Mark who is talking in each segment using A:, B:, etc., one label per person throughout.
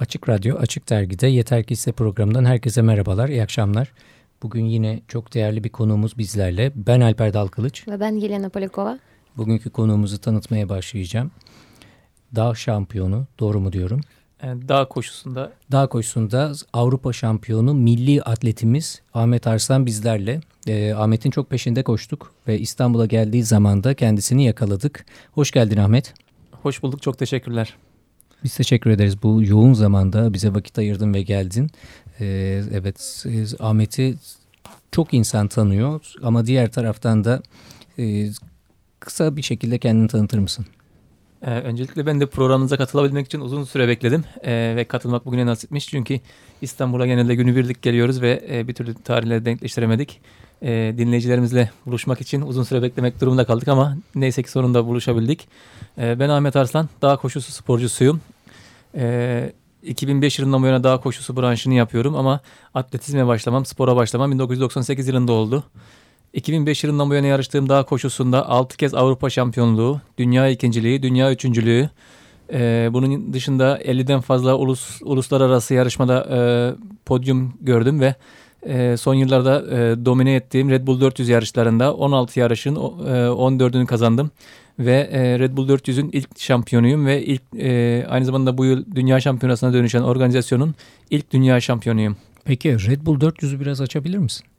A: Açık Radyo, Açık Dergi'de Yeter Ki ise programından herkese merhabalar, iyi akşamlar. Bugün yine çok değerli bir konuğumuz bizlerle. Ben Alper Dalkılıç.
B: Ve ben Yelena Polikova.
A: Bugünkü konuğumuzu tanıtmaya başlayacağım. Dağ şampiyonu, doğru mu diyorum?
C: Dağ koşusunda.
A: Dağ koşusunda Avrupa şampiyonu milli atletimiz Ahmet Arslan bizlerle. E, Ahmet'in çok peşinde koştuk ve İstanbul'a geldiği zaman da kendisini yakaladık. Hoş geldin Ahmet.
C: Hoş bulduk, çok teşekkürler.
A: Biz teşekkür ederiz bu yoğun zamanda bize vakit ayırdın ve geldin. Ee, evet Ahmet'i çok insan tanıyor ama diğer taraftan da e, kısa bir şekilde kendini tanıtır mısın?
C: Ee, öncelikle ben de programınıza katılabilmek için uzun süre bekledim ee, ve katılmak bugüne nasipmiş. Çünkü İstanbul'a genelde günübirlik geliyoruz ve e, bir türlü tarihleri denkleştiremedik. E, dinleyicilerimizle buluşmak için uzun süre beklemek durumunda kaldık ama neyse ki sonunda buluşabildik. E, ben Ahmet Arslan, dağ koşusu sporcusuyum. E, 2005 yılından bu yana dağ koşusu branşını yapıyorum ama atletizme başlamam, spora başlamam 1998 yılında oldu. 2005 yılından bu yana yarıştığım dağ koşusunda 6 kez Avrupa şampiyonluğu, dünya ikinciliği, dünya üçüncülüğü, ee, bunun dışında 50'den fazla ulus, uluslararası yarışmada e, podyum gördüm ve e, son yıllarda e, domine ettiğim Red Bull 400 yarışlarında 16 yarışın e, 14'ünü kazandım. Ve e, Red Bull 400'ün ilk şampiyonuyum ve ilk e, aynı zamanda bu yıl dünya şampiyonasına dönüşen organizasyonun ilk dünya şampiyonuyum.
A: Peki Red Bull 400'ü biraz açabilir misin?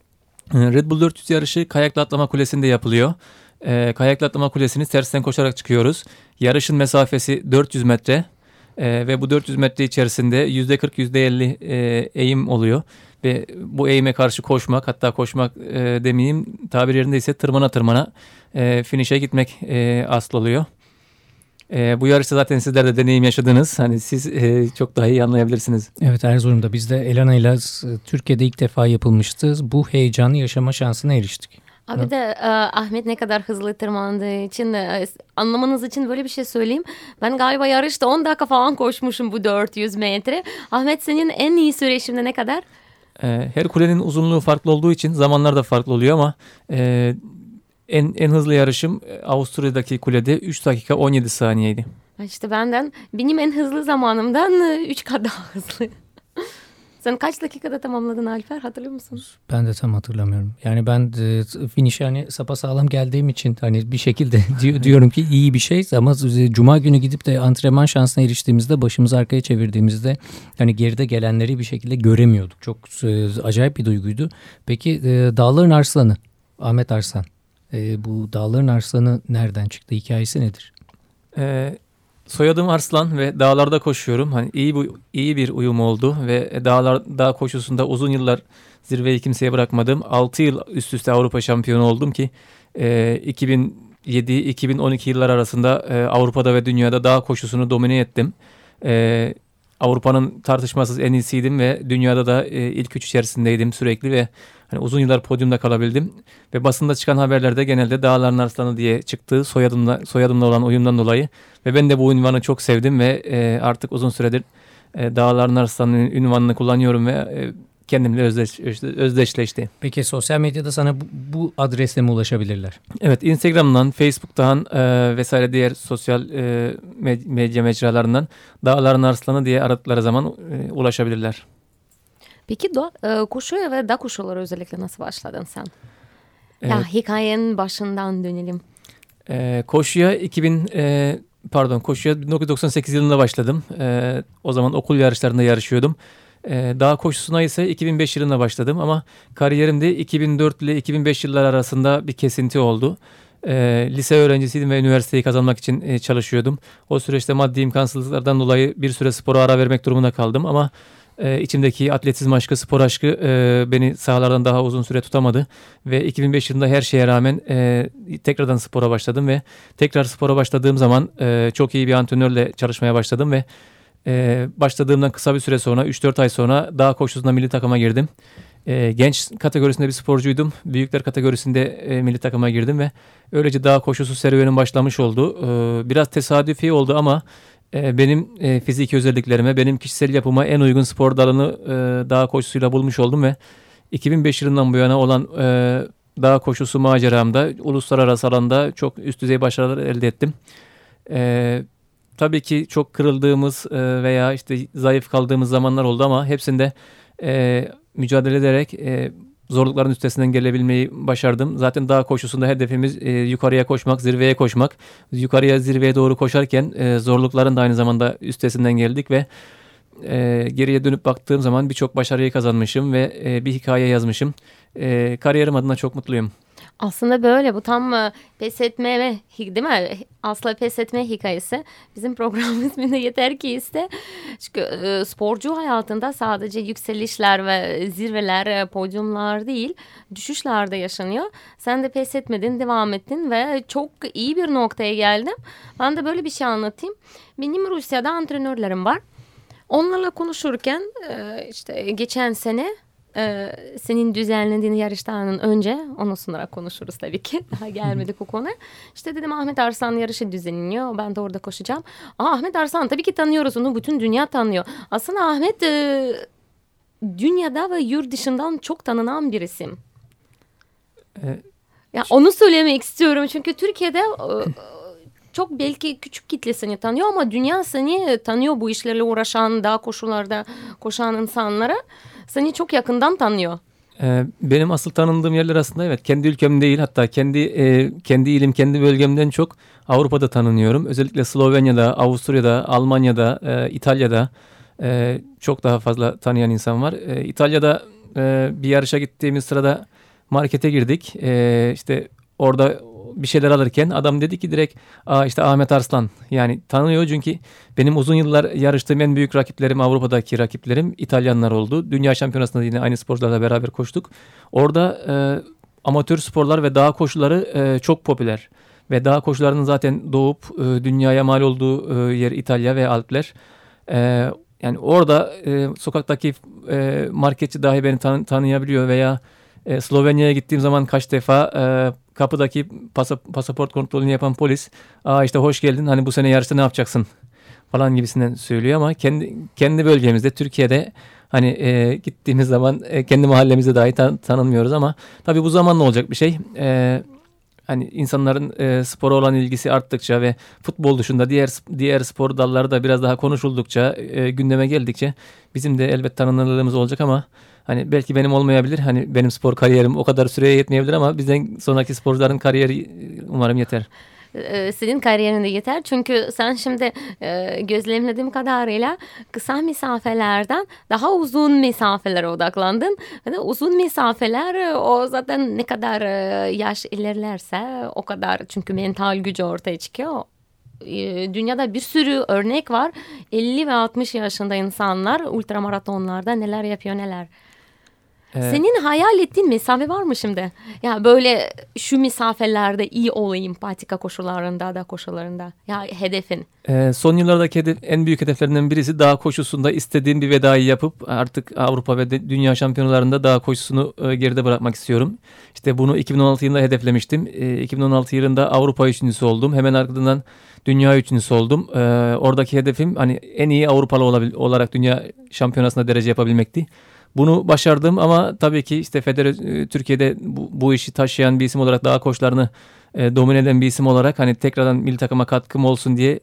C: E, Red Bull 400 yarışı kayakla atlama kulesinde yapılıyor. E, kayakla atlama kulesini tersten koşarak çıkıyoruz. Yarışın mesafesi 400 metre e, ve bu 400 metre içerisinde %40 %50 e, eğim oluyor. Ve bu eğime karşı koşmak hatta koşmak e, demeyeyim tabir yerinde ise tırmana tırmana e, finish'e gitmek e, asıl oluyor. E, bu yarışta zaten sizler de deneyim yaşadınız. Hani siz e, çok daha iyi anlayabilirsiniz.
A: Evet Erzurum'da biz de Elana ile Türkiye'de ilk defa yapılmıştı. Bu heyecanı yaşama şansına eriştik.
B: Abi de e, Ahmet ne kadar hızlı tırmandığı için e, anlamanız için böyle bir şey söyleyeyim. Ben galiba yarışta 10 dakika falan koşmuşum bu 400 metre. Ahmet senin en iyi süre şimdi ne kadar?
C: E, her kulenin uzunluğu farklı olduğu için zamanlar da farklı oluyor ama e, en, en hızlı yarışım e, Avusturya'daki kulede 3 dakika 17 saniyeydi.
B: İşte benden benim en hızlı zamanımdan 3 kat daha hızlı. Sen kaç dakikada tamamladın Alper hatırlıyor musun?
A: Ben de tam hatırlamıyorum. Yani ben e, finish yani sapasağlam geldiğim için hani bir şekilde diyorum ki iyi bir şey ama cuma günü gidip de antrenman şansına eriştiğimizde başımızı arkaya çevirdiğimizde hani geride gelenleri bir şekilde göremiyorduk. Çok e, acayip bir duyguydu. Peki e, Dağların Arslanı Ahmet Arslan e, bu Dağların Arslanı nereden çıktı? Hikayesi nedir?
C: Ee, soyadım Arslan ve dağlarda koşuyorum. Hani iyi bu iyi bir uyum oldu ve dağlar dağ koşusunda uzun yıllar zirveyi kimseye bırakmadım. 6 yıl üst üste Avrupa şampiyonu oldum ki e, 2007-2012 yıllar arasında e, Avrupa'da ve dünyada dağ koşusunu domine ettim. E, Avrupa'nın tartışmasız en iyisiydim ve dünyada da e, ilk üç içerisindeydim sürekli ve hani uzun yıllar podyumda kalabildim. Ve basında çıkan haberlerde genelde Dağların Arslanı diye çıktı soyadımla, soyadımla olan uyumdan dolayı. Ve ben de bu ünvanı çok sevdim ve e, artık uzun süredir e, Dağların Arslanı ünvanını kullanıyorum ve e, kendimle özdeş, özdeşleşti.
A: Peki sosyal medyada sana bu, bu adresle mi ulaşabilirler?
C: Evet Instagram'dan, Facebook'tan e, vesaire diğer sosyal e, medya mecralarından Dağların Arslanı diye aradıkları zaman e, ulaşabilirler.
B: Peki doğa, e, koşuya ve dağ koşuları özellikle nasıl başladın sen? Evet. Ya hikayenin başından dönelim.
C: E, koşuya 2000 e, pardon koşuya 1998 yılında başladım. E, o zaman okul yarışlarında yarışıyordum. E, dağ koşusuna ise 2005 yılında başladım ama kariyerimde 2004 ile 2005 yıllar arasında bir kesinti oldu. E, lise öğrencisiydim ve üniversiteyi kazanmak için e, çalışıyordum. O süreçte maddi imkansızlıklardan dolayı bir süre spora ara vermek durumunda kaldım ama e, içimdeki atletizm aşkı, spor aşkı e, beni sahalardan daha uzun süre tutamadı. Ve 2005 yılında her şeye rağmen tekrardan spora başladım ve tekrar spora başladığım zaman çok iyi bir antrenörle çalışmaya başladım ve e, başladığımdan kısa bir süre sonra 3-4 ay sonra dağ koşusunda milli takıma girdim. E, genç kategorisinde bir sporcuydum. Büyükler kategorisinde e, milli takıma girdim ve öylece dağ koşusu serüvenim başlamış oldu. E, biraz tesadüfi oldu ama e, benim e, fiziki özelliklerime, benim kişisel yapıma en uygun spor dalını e, dağ koşusuyla bulmuş oldum ve 2005 yılından bu yana olan e, dağ koşusu maceramda uluslararası alanda çok üst düzey başarılar elde ettim. E, tabii ki çok kırıldığımız e, veya işte zayıf kaldığımız zamanlar oldu ama hepsinde e, mücadele ederek e, zorlukların üstesinden gelebilmeyi başardım. Zaten dağ koşusunda hedefimiz yukarıya koşmak, zirveye koşmak. Yukarıya, zirveye doğru koşarken zorlukların da aynı zamanda üstesinden geldik ve geriye dönüp baktığım zaman birçok başarıyı kazanmışım ve bir hikaye yazmışım. E, kariyerim adına çok mutluyum.
B: Aslında böyle bu tam e, pes etme ve değil mi? Asla pes etme hikayesi. Bizim program isminde yeter ki iste. Çünkü e, sporcu hayatında sadece yükselişler ve zirveler, e, podyumlar değil, düşüşler de yaşanıyor. Sen de pes etmedin, devam ettin ve çok iyi bir noktaya geldin. Ben de böyle bir şey anlatayım. Benim Rusya'da antrenörlerim var. Onlarla konuşurken işte geçen sene ee, senin düzenlediğin yarıştan önce onu sunarak konuşuruz tabii ki. Daha gelmedik o konuya. İşte dedim Ahmet Arslan yarışı düzenliyor. Ben de orada koşacağım. Aa, Ahmet Arslan tabii ki tanıyoruz onu. Bütün dünya tanıyor. Aslında Ahmet e, dünyada ve yurt dışından çok tanınan bir isim. Evet. Ya onu söylemek istiyorum çünkü Türkiye'de e, çok belki küçük kitle seni tanıyor ama dünya seni tanıyor bu işlerle uğraşan, daha koşullarda koşan insanlara seni çok yakından tanıyor.
C: Ee, benim asıl tanındığım yerler aslında evet kendi ülkem değil hatta kendi e, kendi ilim kendi bölgemden çok Avrupa'da tanınıyorum. Özellikle Slovenya'da, Avusturya'da, Almanya'da, e, İtalya'da e, çok daha fazla tanıyan insan var. E, İtalya'da e, bir yarışa gittiğimiz sırada markete girdik. E, işte orada bir şeyler alırken adam dedi ki direkt Aa işte Ahmet Arslan yani tanıyor çünkü benim uzun yıllar yarıştığım en büyük rakiplerim Avrupa'daki rakiplerim İtalyanlar oldu. Dünya şampiyonasında yine aynı sporcularla beraber koştuk. Orada e, amatör sporlar ve dağ koşuları e, çok popüler. Ve dağ koşularının zaten doğup e, dünyaya mal olduğu e, yer İtalya ve Alpler. E, yani orada e, sokaktaki e, marketçi dahi beni tan tanıyabiliyor veya e, Slovenya'ya gittiğim zaman kaç defa e, kapıdaki pasaport kontrolünü yapan polis aa işte hoş geldin hani bu sene yarışta ne yapacaksın falan gibisinden söylüyor ama kendi kendi bölgemizde Türkiye'de hani e, gittiğimiz zaman e, kendi mahallemizde dahi tan tanınmıyoruz ama tabii bu zamanla olacak bir şey. E, hani insanların e, spora olan ilgisi arttıkça ve futbol dışında diğer diğer spor dalları da biraz daha konuşuldukça e, gündeme geldikçe bizim de elbet tanınırlığımız olacak ama Hani belki benim olmayabilir. Hani benim spor kariyerim o kadar süreye yetmeyebilir ama bizden sonraki sporcuların kariyeri umarım yeter
B: ee, senin kariyerinde yeter. Çünkü sen şimdi e, gözlemlediğim kadarıyla kısa mesafelerden daha uzun mesafelere odaklandın. Yani uzun mesafeler e, o zaten ne kadar e, yaş ilerlerse o kadar çünkü mental gücü ortaya çıkıyor dünyada bir sürü örnek var. 50 ve 60 yaşında insanlar ultramaratonlarda neler yapıyor neler. Evet. Senin hayal ettiğin mesafe var mı şimdi? Ya böyle şu mesafelerde iyi olayım patika koşularında da koşularında. Ya hedefin.
C: Ee, son yıllardaki hedef, en büyük hedeflerinden birisi dağ koşusunda istediğim bir vedayı yapıp artık Avrupa ve dünya şampiyonalarında dağ koşusunu e, geride bırakmak istiyorum. İşte bunu 2016 yılında hedeflemiştim. E, 2016 yılında Avrupa üçüncüsü oldum. Hemen ardından dünya üçüncüsü oldum. E, oradaki hedefim hani en iyi Avrupalı olarak dünya şampiyonasında derece yapabilmekti. Bunu başardım ama tabii ki işte Federe Türkiye'de bu, bu işi taşıyan bir isim olarak daha koçlarını e, domine eden bir isim olarak hani tekrardan milli takıma katkım olsun diye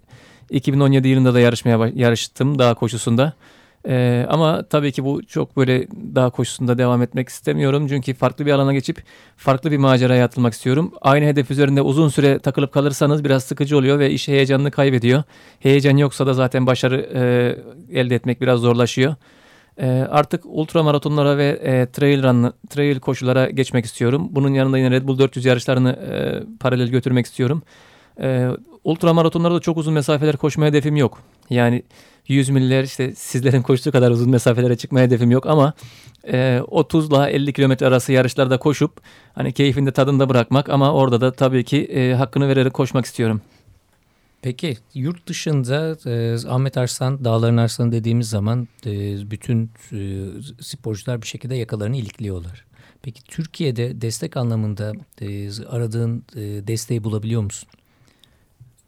C: 2017 yılında da yarışmaya yarıştım daha koşusunda. Ee, ama tabii ki bu çok böyle daha koşusunda devam etmek istemiyorum. Çünkü farklı bir alana geçip farklı bir maceraya atılmak istiyorum. Aynı hedef üzerinde uzun süre takılıp kalırsanız biraz sıkıcı oluyor ve iş heyecanını kaybediyor. Heyecan yoksa da zaten başarı e, elde etmek biraz zorlaşıyor. E, artık ultramaratonlara ve e, trail run, trail koşulara geçmek istiyorum. Bunun yanında yine Red Bull 400 yarışlarını e, paralel götürmek istiyorum. E, ultramaratonlarda çok uzun mesafeler koşma hedefim yok. Yani 100 miller işte sizlerin koştuğu kadar uzun mesafelere çıkma hedefim yok ama e, 30 ile 50 kilometre arası yarışlarda koşup hani keyfinde tadında bırakmak ama orada da tabii ki e, hakkını vererek koşmak istiyorum.
A: Peki yurt dışında e, Ahmet Arslan, Dağların Arslanı dediğimiz zaman e, bütün e, sporcular bir şekilde yakalarını ilikliyorlar. Peki Türkiye'de destek anlamında e, aradığın e, desteği bulabiliyor musun?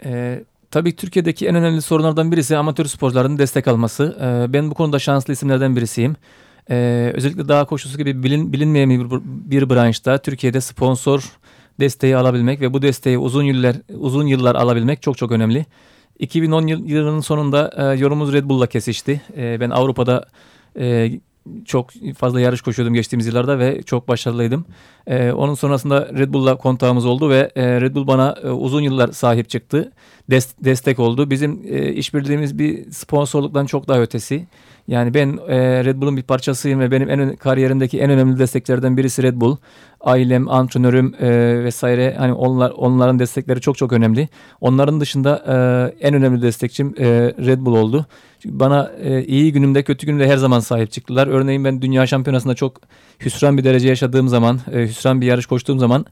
C: E, tabii Türkiye'deki en önemli sorunlardan birisi amatör sporcuların destek alması. E, ben bu konuda şanslı isimlerden birisiyim. E, özellikle dağ koşusu gibi bilin, bilinmeyen bir, bir branşta Türkiye'de sponsor desteği alabilmek ve bu desteği uzun yıllar uzun yıllar alabilmek çok çok önemli. 2010 yılının sonunda e, yolumuz Red Bull'la kesişti. E, ben Avrupa'da e, çok fazla yarış koşuyordum geçtiğimiz yıllarda ve çok başarılıydım. Ee, onun sonrasında Red Bull'la kontağımız oldu ve e, Red Bull bana e, uzun yıllar sahip çıktı. Des destek oldu. Bizim e, işbirliğimiz bir sponsorluktan çok daha ötesi. Yani ben e, Red Bull'un bir parçasıyım ve benim en kariyerimdeki en önemli desteklerden birisi Red Bull. Ailem, antrenörüm e, vesaire hani onlar onların destekleri çok çok önemli. Onların dışında e, en önemli destekçim e, Red Bull oldu. Çünkü bana e, iyi günümde kötü günümde her zaman sahip çıktılar. Örneğin ben dünya şampiyonasında çok hüsran bir derece yaşadığım zaman, e, hüsran bir yarış koştuğum zaman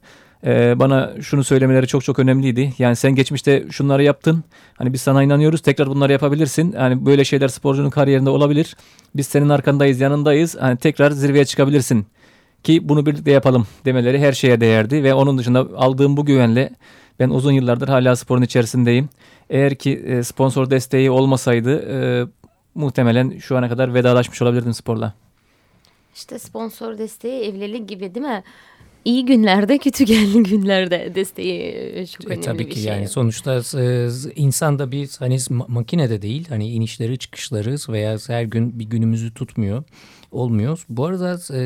C: e, bana şunu söylemeleri çok çok önemliydi. Yani sen geçmişte şunları yaptın. Hani biz sana inanıyoruz. Tekrar bunları yapabilirsin. Hani böyle şeyler sporcunun kariyerinde olabilir. Biz senin arkandayız, yanındayız. Hani tekrar zirveye çıkabilirsin. Ki bunu birlikte yapalım demeleri her şeye değerdi ve onun dışında aldığım bu güvenle ben uzun yıllardır hala sporun içerisindeyim. Eğer ki e, sponsor desteği olmasaydı e, muhtemelen şu ana kadar vedalaşmış olabilirdim sporla.
B: İşte sponsor desteği evlilik gibi değil mi? İyi günlerde kötü geldiği günlerde desteği e, çok önemli
A: e, tabii
B: bir
A: ki
B: şey.
A: yani sonuçta e, insan da bir hani makine de değil hani inişleri çıkışları veya her gün bir günümüzü tutmuyor olmuyor. Bu arada e,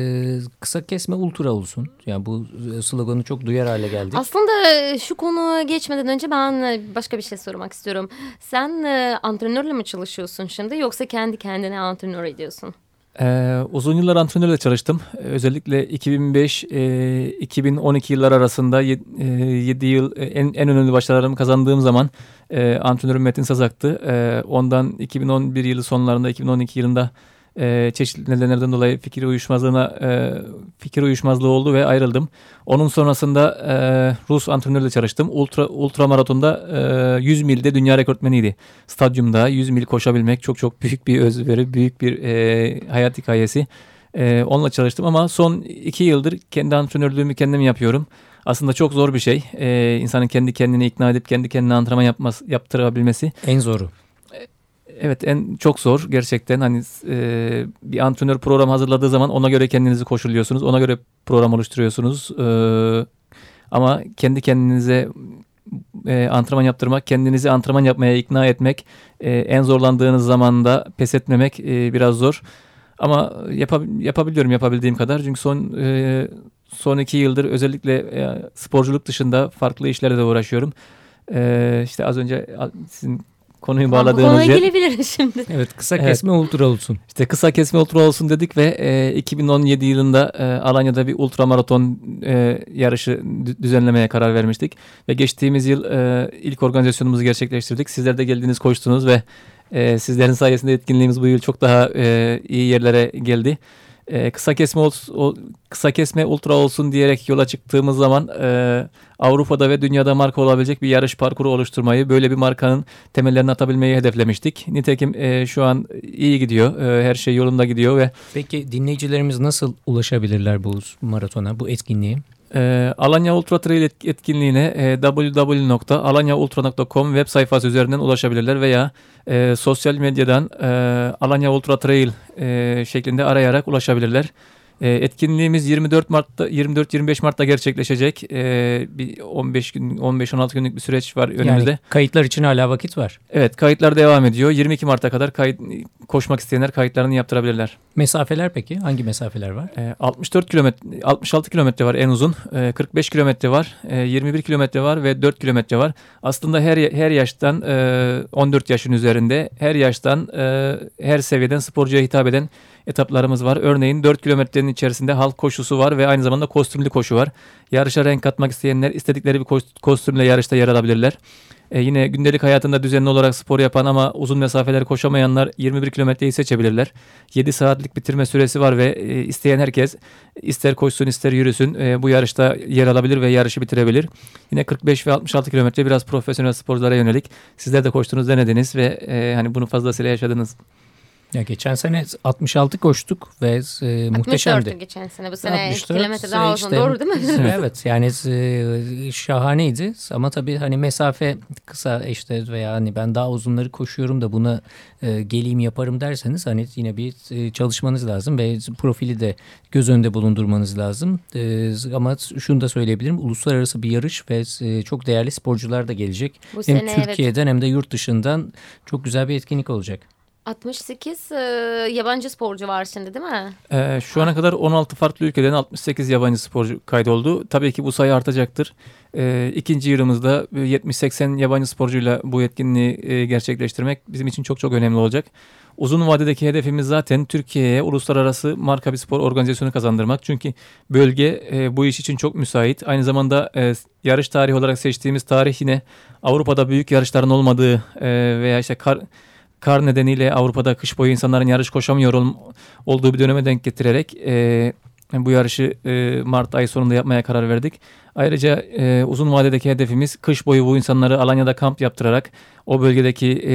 A: kısa kesme ultra olsun. Yani bu e, sloganı çok duyar hale geldik.
B: Aslında e, şu konu geçmeden önce ben başka bir şey sormak istiyorum. Sen e, antrenörle mi çalışıyorsun şimdi yoksa kendi kendine antrenör ediyorsun?
C: Ee, uzun yıllar antrenörle çalıştım. Özellikle 2005-2012 yıllar arasında 7 yıl en, en önemli başarılarımı kazandığım zaman e, antrenörüm Metin Sazak'tı. E, ondan 2011 yılı sonlarında 2012 yılında e, çeşitli nedenlerden dolayı fikir uyuşmazlığına e, fikir uyuşmazlığı oldu ve ayrıldım. Onun sonrasında e, Rus antrenörle çalıştım. Ultra ultra maratonda e, 100 milde dünya rekortmeniydi. Stadyumda 100 mil koşabilmek çok çok büyük bir özveri, büyük bir e, hayat hikayesi. E, onunla çalıştım ama son iki yıldır kendi antrenörlüğümü kendim yapıyorum. Aslında çok zor bir şey. E, insanın kendi kendini ikna edip kendi kendine antrenman yapması, yaptırabilmesi.
A: En zoru.
C: Evet en çok zor gerçekten. Hani e, bir antrenör program hazırladığı zaman ona göre kendinizi koşuluyorsunuz ona göre program oluşturuyorsunuz. E, ama kendi kendinize e, antrenman yaptırmak kendinizi antrenman yapmaya ikna etmek e, en zorlandığınız zamanda pes etmemek e, biraz zor. Ama yapab yapabiliyorum yapabildiğim kadar. Çünkü son e, son iki yıldır özellikle e, sporculuk dışında farklı işlerle de uğraşıyorum. E, işte az önce sizin konuyu bağladığınız yer.
B: Konuya gelebiliriz şimdi.
A: Evet kısa kesme evet. ultra olsun.
C: İşte kısa kesme ultra olsun dedik ve e, 2017 yılında e, Alanya'da bir ultra maraton e, yarışı düzenlemeye karar vermiştik. Ve geçtiğimiz yıl e, ilk organizasyonumuzu gerçekleştirdik. Sizler de geldiğiniz koştunuz ve e, sizlerin sayesinde etkinliğimiz bu yıl çok daha e, iyi yerlere geldi e, kısa kesme o, kısa kesme ultra olsun diyerek yola çıktığımız zaman e, Avrupa'da ve dünyada marka olabilecek bir yarış parkuru oluşturmayı, böyle bir markanın temellerini atabilmeyi hedeflemiştik. Nitekim e, şu an iyi gidiyor, e, her şey yolunda gidiyor ve.
A: Peki dinleyicilerimiz nasıl ulaşabilirler bu maratona, bu etkinliğe?
C: E, Alanya Ultra Trail etkinliğine e, www.alanyaultra.com web sayfası üzerinden ulaşabilirler veya e, sosyal medyadan e, Alanya Ultra Trail e, şeklinde arayarak ulaşabilirler. E, etkinliğimiz 24 Mart'ta 24-25 Mart'ta gerçekleşecek. E, bir 15 gün 15-16 günlük bir süreç var önümüzde.
A: Yani kayıtlar için hala vakit var.
C: Evet, kayıtlar devam ediyor. 22 Mart'a kadar kayıt koşmak isteyenler kayıtlarını yaptırabilirler.
A: Mesafeler peki? Hangi mesafeler var?
C: E, 64 kilometre 66 kilometre var en uzun. E, 45 kilometre var. E, 21 kilometre var ve 4 kilometre var. Aslında her her yaştan e, 14 yaşın üzerinde her yaştan e, her seviyeden sporcuya hitap eden etaplarımız var. Örneğin 4 kilometrenin içerisinde halk koşusu var ve aynı zamanda kostümlü koşu var. Yarışa renk katmak isteyenler istedikleri bir kostümle yarışta yer alabilirler. E, yine gündelik hayatında düzenli olarak spor yapan ama uzun mesafeler koşamayanlar 21 kilometreyi seçebilirler. 7 saatlik bitirme süresi var ve e, isteyen herkes ister koşsun ister yürüsün e, bu yarışta yer alabilir ve yarışı bitirebilir. Yine 45 ve 66 kilometre biraz profesyonel sporculara yönelik. Sizler de koştunuz denediniz ve e, hani bunu fazlasıyla yaşadınız.
A: Ya geçen sene 66 koştuk ve e, muhteşemdi.
B: geçen sene. Bu sene 64, kilometre daha uzun. Işte, Doğru değil mi?
A: evet yani e, şahaneydi ama tabii hani mesafe kısa işte veya hani ben daha uzunları koşuyorum da buna e, geleyim yaparım derseniz hani yine bir e, çalışmanız lazım ve profili de göz önünde bulundurmanız lazım. E, ama şunu da söyleyebilirim. Uluslararası bir yarış ve e, çok değerli sporcular da gelecek. Bu hem sene, Türkiye'den evet. hem de yurt dışından çok güzel bir etkinlik olacak.
B: 68 e, yabancı sporcu var şimdi değil mi?
C: E, şu ana kadar 16 farklı ülkeden 68 yabancı sporcu kaydoldu. Tabii ki bu sayı artacaktır. E, ikinci yılımızda 70-80 yabancı sporcuyla bu etkinliği e, gerçekleştirmek bizim için çok çok önemli olacak. Uzun vadedeki hedefimiz zaten Türkiye'ye uluslararası marka bir spor organizasyonu kazandırmak. Çünkü bölge e, bu iş için çok müsait. Aynı zamanda e, yarış tarihi olarak seçtiğimiz tarih yine Avrupa'da büyük yarışların olmadığı e, veya işte kar kar nedeniyle Avrupa'da kış boyu insanların yarış koşamıyor ol, olduğu bir döneme denk getirerek e, bu yarışı e, Mart ayı sonunda yapmaya karar verdik. Ayrıca e, uzun vadedeki hedefimiz kış boyu bu insanları Alanya'da kamp yaptırarak o bölgedeki e,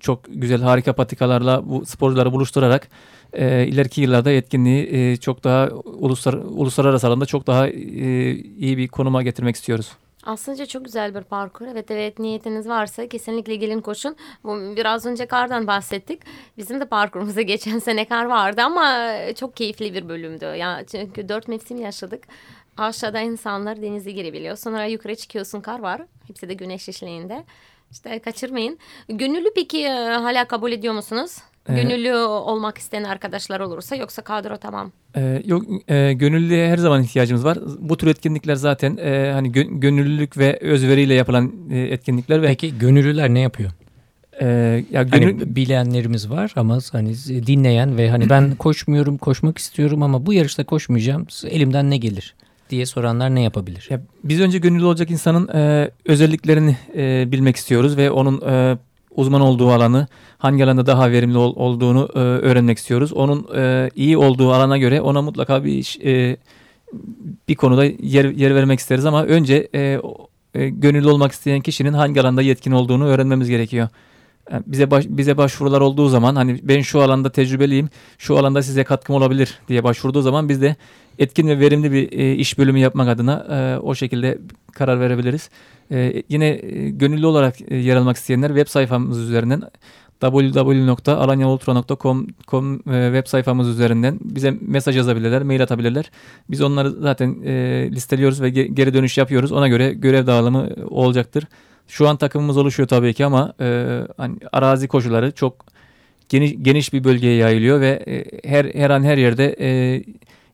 C: çok güzel harika patikalarla bu sporcuları buluşturarak e, ileriki yıllarda etkinliği e, çok daha uluslar, uluslararası alanda çok daha e, iyi bir konuma getirmek istiyoruz.
B: Aslında çok güzel bir parkur. Evet evet niyetiniz varsa kesinlikle gelin koşun. Biraz önce kardan bahsettik. Bizim de parkurumuzda geçen sene kar vardı ama çok keyifli bir bölümdü. Ya çünkü dört mevsim yaşadık. Aşağıda insanlar denize girebiliyor. Sonra yukarı çıkıyorsun kar var. Hepsi de güneş eşliğinde. İşte kaçırmayın. Gönüllü peki e, hala kabul ediyor musunuz? Gönüllü olmak isteyen arkadaşlar olursa yoksa kadro tamam.
C: Ee, yok e, gönüllüye her zaman ihtiyacımız var. Bu tür etkinlikler zaten e, hani gö- gönüllülük ve özveriyle yapılan e, etkinlikler ve
A: Peki gönüllüler ne yapıyor? Ee, ya hani gönül... hani bilenlerimiz var ama hani dinleyen ve hani ben koşmuyorum, koşmak istiyorum ama bu yarışta koşmayacağım. Elimden ne gelir? diye soranlar ne yapabilir?
C: Ya, biz önce gönüllü olacak insanın e, özelliklerini e, bilmek istiyoruz ve onun e, uzman olduğu alanı, hangi alanda daha verimli ol, olduğunu e, öğrenmek istiyoruz. Onun e, iyi olduğu alana göre ona mutlaka bir e, bir konuda yer, yer vermek isteriz ama önce e, e, gönüllü olmak isteyen kişinin hangi alanda yetkin olduğunu öğrenmemiz gerekiyor. Yani bize baş, bize başvurular olduğu zaman hani ben şu alanda tecrübeliyim, şu alanda size katkım olabilir diye başvurduğu zaman biz de etkin ve verimli bir e, iş bölümü yapmak adına e, o şekilde karar verebiliriz. E, yine e, gönüllü olarak e, yer almak isteyenler web sayfamız üzerinden www.alanyaultra.com e, web sayfamız üzerinden bize mesaj yazabilirler, mail atabilirler. Biz onları zaten e, listeliyoruz ve geri dönüş yapıyoruz. Ona göre görev dağılımı olacaktır. Şu an takımımız oluşuyor tabii ki ama e, hani arazi koşulları çok geniş geniş bir bölgeye yayılıyor ve e, her her an her yerde e,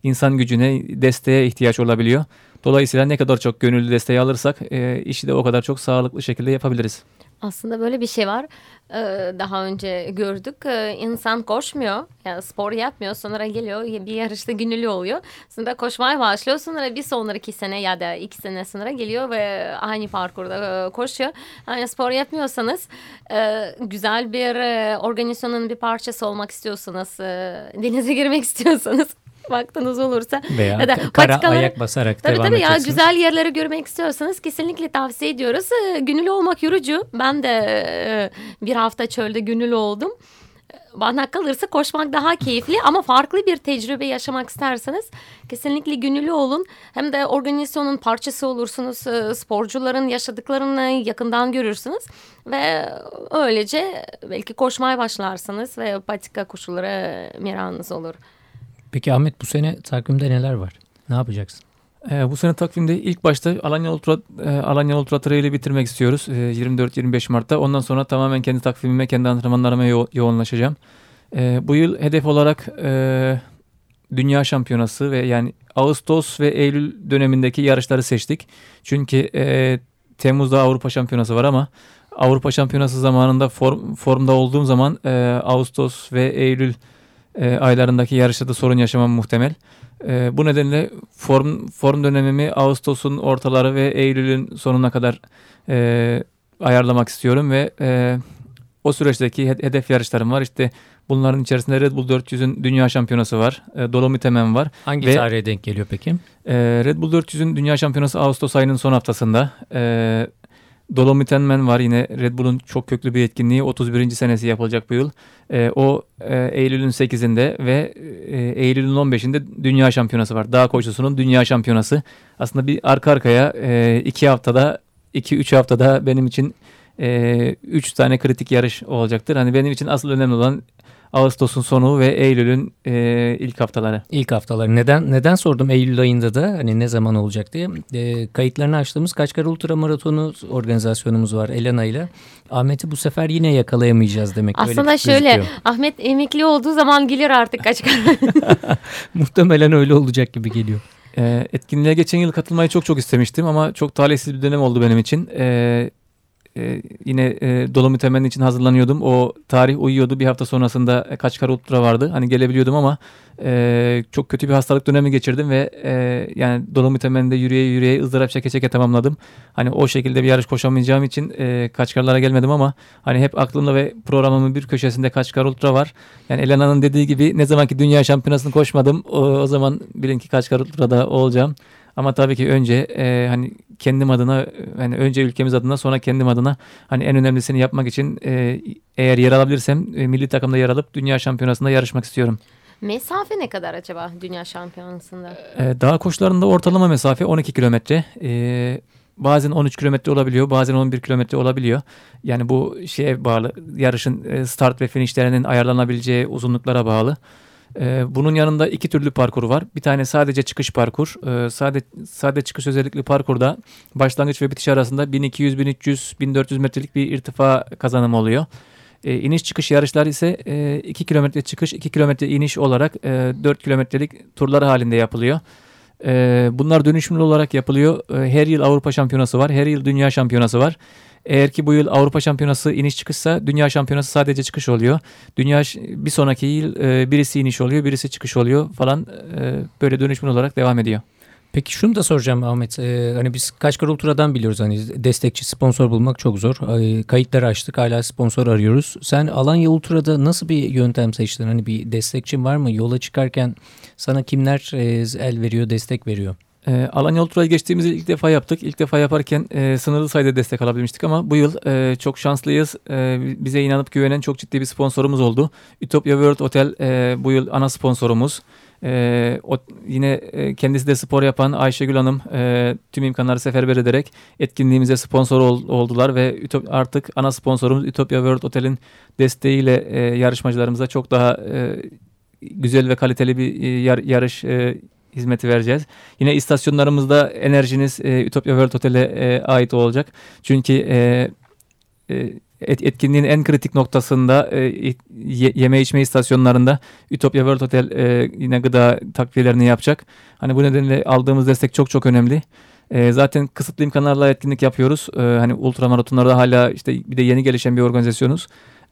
C: insan gücüne, desteğe ihtiyaç olabiliyor. Dolayısıyla ne kadar çok gönüllü desteği alırsak e, işi de o kadar çok sağlıklı şekilde yapabiliriz.
B: Aslında böyle bir şey var. Ee, daha önce gördük. Ee, insan koşmuyor. Yani spor yapmıyor. Sonra geliyor bir yarışta gönüllü oluyor. Sonra koşmaya başlıyor. Sonra bir sonraki sene ya da iki sene sonra geliyor ve aynı parkurda e, koşuyor. Yani spor yapmıyorsanız e, güzel bir e, organizasyonun bir parçası olmak istiyorsanız denize girmek istiyorsanız vaktiniz olursa
A: veya ya da kara ayak basarak
B: tabii,
A: devam
B: tabii ya güzel yerleri görmek istiyorsanız kesinlikle tavsiye ediyoruz. Ee, gönüllü olmak yorucu. Ben de e, bir hafta çölde gönüllü oldum. Bana kalırsa koşmak daha keyifli ama farklı bir tecrübe yaşamak isterseniz kesinlikle gönüllü olun. Hem de organizasyonun parçası olursunuz. E, sporcuların yaşadıklarını yakından görürsünüz. Ve öylece belki koşmaya başlarsınız ve patika koşulları miranız olur.
A: Peki Ahmet bu sene takvimde neler var? Ne yapacaksın?
C: Ee, bu sene takvimde ilk başta Alanya Ultra e, Alanya Ultra Trail'i bitirmek istiyoruz. E, 24-25 Mart'ta. Ondan sonra tamamen kendi takvimime, kendi antrenmanlarıma yo- yoğunlaşacağım. E, bu yıl hedef olarak e, Dünya Şampiyonası ve yani Ağustos ve Eylül dönemindeki yarışları seçtik. Çünkü e, Temmuz'da Avrupa Şampiyonası var ama Avrupa Şampiyonası zamanında form, formda olduğum zaman e, Ağustos ve Eylül e, aylarındaki yarışta da sorun yaşamam muhtemel. E, bu nedenle form form dönemimi Ağustos'un ortaları ve Eylül'ün sonuna kadar e, ayarlamak istiyorum ve e, o süreçteki hedef yarışlarım var. İşte bunların içerisinde Red Bull 400'ün dünya şampiyonası var. E, Dolomit Hemen var.
A: Hangi ve, tarihe denk geliyor peki?
C: E, Red Bull 400'ün dünya şampiyonası Ağustos ayının son haftasında. E, Dolomitenmen var yine Red Bull'un çok köklü bir etkinliği 31. senesi yapılacak bu yıl. E, o e, Eylül'ün 8'inde ve e, Eylül'ün 15'inde Dünya Şampiyonası var. Dağ koşusunun Dünya Şampiyonası. Aslında bir arka arkaya e, iki haftada 2-3 haftada benim için 3 e, tane kritik yarış olacaktır. Hani benim için asıl önemli olan Ağustos'un sonu ve Eylül'ün e, ilk haftaları.
A: İlk haftaları. Neden neden sordum Eylül ayında da hani ne zaman olacak diye. E, kayıtlarını açtığımız Kaçkar Ultra Maratonu organizasyonumuz var Elena ile. Ahmet'i bu sefer yine yakalayamayacağız demek.
B: Aslında öyle şöyle gözüküyor. Ahmet emekli olduğu zaman gelir artık Kaçkar.
A: Muhtemelen öyle olacak gibi geliyor.
C: E, etkinliğe geçen yıl katılmayı çok çok istemiştim ama çok talihsiz bir dönem oldu benim için. E, e, yine e, Dolomit Temenni için hazırlanıyordum. O tarih uyuyordu. Bir hafta sonrasında e, kaç kara ultra vardı. Hani gelebiliyordum ama e, çok kötü bir hastalık dönemi geçirdim ve e, yani Dolomit Temenni'de yürüye yürüye ızdırap çeke çeke tamamladım. Hani o şekilde bir yarış koşamayacağım için e, Kaçkarlara gelmedim ama hani hep aklımda ve programımın bir köşesinde Kaçkar Ultra var. Yani Elena'nın dediği gibi ne zamanki dünya şampiyonasını koşmadım o, o zaman bilin ki Kaçkar Ultra'da olacağım. Ama tabii ki önce e, hani kendim adına hani önce ülkemiz adına sonra kendim adına hani en önemlisini yapmak için e, eğer yer alabilirsem e, milli takımda yer alıp dünya şampiyonasında yarışmak istiyorum.
B: Mesafe ne kadar acaba dünya şampiyonasında?
C: E, dağ koşularında ortalama mesafe 12 kilometre. E, bazen 13 kilometre olabiliyor, bazen 11 kilometre olabiliyor. Yani bu şeye bağlı, yarışın e, start ve finişlerinin ayarlanabileceği uzunluklara bağlı. Ee, bunun yanında iki türlü parkur var. Bir tane sadece çıkış parkur. Ee, sade, sade çıkış özellikli parkurda başlangıç ve bitiş arasında 1200, 1300, 1400 metrelik bir irtifa kazanımı oluyor. E, iniş çıkış yarışlar ise e, 2 kilometre çıkış 2 kilometre iniş olarak e, 4 kilometrelik turlar halinde yapılıyor. Bunlar dönüşümlü olarak yapılıyor. Her yıl Avrupa Şampiyonası var. Her yıl Dünya Şampiyonası var. Eğer ki bu yıl Avrupa Şampiyonası iniş çıkışsa Dünya Şampiyonası sadece çıkış oluyor. Dünya bir sonraki yıl e, birisi iniş oluyor, birisi çıkış oluyor falan e, böyle dönüşümlü olarak devam ediyor.
A: Peki şunu da soracağım Ahmet. Ee, hani biz Kaşgar Ultra'dan biliyoruz hani destekçi sponsor bulmak çok zor. Ee, kayıtları açtık hala sponsor arıyoruz. Sen Alanya Ultra'da nasıl bir yöntem seçtin? Hani bir destekçin var mı? Yola çıkarken sana kimler e, el veriyor, destek veriyor?
C: E, Alanya Ultra'yı geçtiğimizi ilk defa yaptık. İlk defa yaparken e, sınırlı sayıda destek alabilmiştik ama bu yıl e, çok şanslıyız. E, bize inanıp güvenen çok ciddi bir sponsorumuz oldu. Utopia World Hotel e, bu yıl ana sponsorumuz. E, o, yine e, kendisi de spor yapan Ayşegül Hanım e, tüm imkanları seferber ederek etkinliğimize sponsor ol, oldular ve Ütop, artık ana sponsorumuz Utopia World Hotel'in desteğiyle e, yarışmacılarımıza çok daha e, güzel ve kaliteli bir e, yar, yarış e, hizmeti vereceğiz. Yine istasyonlarımızda enerjiniz e, Ütopya World Hotel'e e, ait olacak. Çünkü e, e, etkinliğin en kritik noktasında e, yeme içme istasyonlarında Ütopya World Hotel e, yine gıda takviyelerini yapacak. Hani bu nedenle aldığımız destek çok çok önemli. E, zaten kısıtlı imkanlarla etkinlik yapıyoruz. E, hani ultramaratonlarda hala işte bir de yeni gelişen bir organizasyonuz.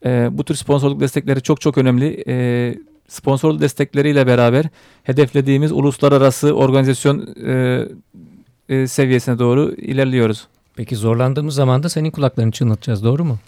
C: E, bu tür sponsorluk destekleri çok çok önemli. E, sponsorlu destekleriyle beraber hedeflediğimiz uluslararası organizasyon e, e, seviyesine doğru ilerliyoruz.
A: Peki zorlandığımız zaman da senin kulaklarını çınlatacağız doğru mu?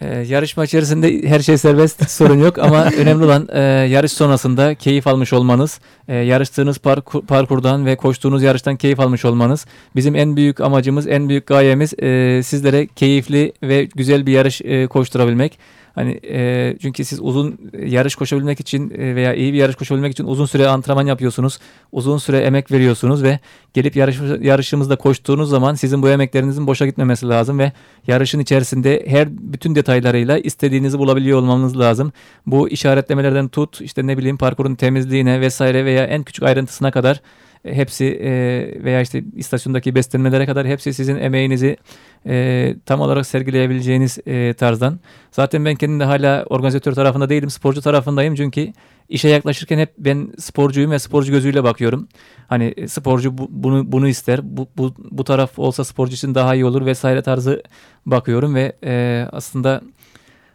C: Ee, yarışma içerisinde her şey serbest sorun yok ama önemli olan e, yarış sonrasında keyif almış olmanız, e, yarıştığınız parkur, parkurdan ve koştuğunuz yarıştan keyif almış olmanız. Bizim en büyük amacımız, en büyük gayemiz e, sizlere keyifli ve güzel bir yarış e, koşturabilmek. Hani e, çünkü siz uzun yarış koşabilmek için e, veya iyi bir yarış koşabilmek için uzun süre antrenman yapıyorsunuz. Uzun süre emek veriyorsunuz ve gelip yarış, yarışımızda koştuğunuz zaman sizin bu emeklerinizin boşa gitmemesi lazım ve yarışın içerisinde her bütün detaylarıyla istediğinizi bulabiliyor olmanız lazım. Bu işaretlemelerden tut işte ne bileyim parkurun temizliğine vesaire veya en küçük ayrıntısına kadar hepsi e, veya işte istasyondaki beslenmelere kadar hepsi sizin emeğinizi e, tam olarak sergileyebileceğiniz e, tarzdan. Zaten ben kendim de hala organizatör tarafında değilim, sporcu tarafındayım çünkü işe yaklaşırken hep ben sporcuyum ve sporcu gözüyle bakıyorum. Hani sporcu bu, bunu bunu ister, bu, bu bu taraf olsa sporcu için daha iyi olur vesaire tarzı bakıyorum ve e, aslında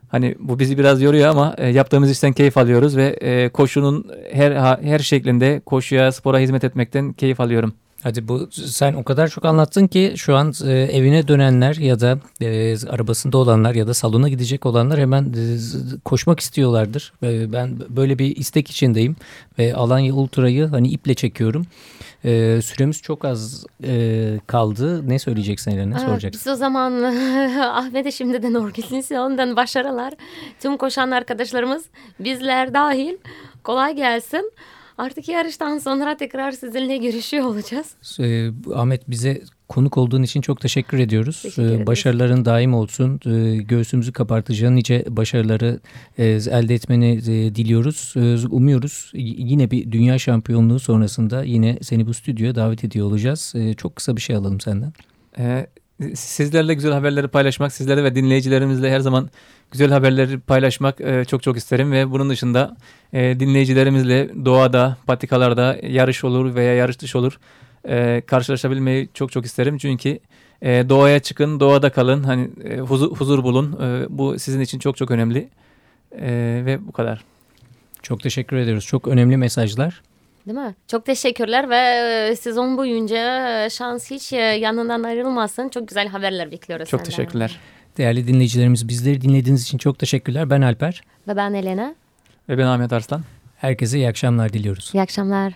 C: Hani bu bizi biraz yoruyor ama e, yaptığımız işten keyif alıyoruz ve e, koşunun her her şeklinde koşuya, spora hizmet etmekten keyif alıyorum.
A: Hadi bu sen o kadar çok anlattın ki şu an e, evine dönenler ya da e, arabasında olanlar ya da salona gidecek olanlar hemen e, koşmak istiyorlardır. E, ben böyle bir istek içindeyim ve Alanya Ultra'yı hani iple çekiyorum. E, süremiz çok az e, kaldı. Ne söyleyeceksin Elena? Ne soracaksın?
B: Biz o zaman Ahmet'e şimdiden organizasyondan başarılar. Tüm koşan arkadaşlarımız bizler dahil kolay gelsin. Artık yarıştan sonra tekrar sizinle görüşüyor olacağız.
A: Ee, Ahmet bize konuk olduğun için çok teşekkür ediyoruz.
B: Teşekkür
A: ee, başarıların daim olsun. Ee, göğsümüzü kapartacağın nice başarıları e, elde etmeni e, diliyoruz. Ee, umuyoruz yine bir dünya şampiyonluğu sonrasında yine seni bu stüdyoya davet ediyor olacağız. Ee, çok kısa bir şey alalım senden.
C: Ee, sizlerle güzel haberleri paylaşmak, sizlerle ve dinleyicilerimizle her zaman güzel haberleri paylaşmak e, çok çok isterim ve bunun dışında e, dinleyicilerimizle doğada, patikalarda yarış olur veya yarış dışı olur e, karşılaşabilmeyi çok çok isterim. Çünkü e, doğaya çıkın, doğada kalın, hani e, huzur, huzur bulun. E, bu sizin için çok çok önemli e, ve bu kadar.
A: Çok teşekkür ediyoruz. Çok önemli mesajlar.
B: Değil mi? Çok teşekkürler ve e, sezon boyunca e, şans hiç e, yanından ayrılmasın. Çok güzel haberler bekliyoruz
C: Çok
B: senden.
C: teşekkürler.
A: Değerli dinleyicilerimiz bizleri dinlediğiniz için çok teşekkürler. Ben Alper.
B: Ve ben Elena.
C: Ve ben Ahmet Arslan.
A: Herkese iyi akşamlar diliyoruz.
B: İyi akşamlar.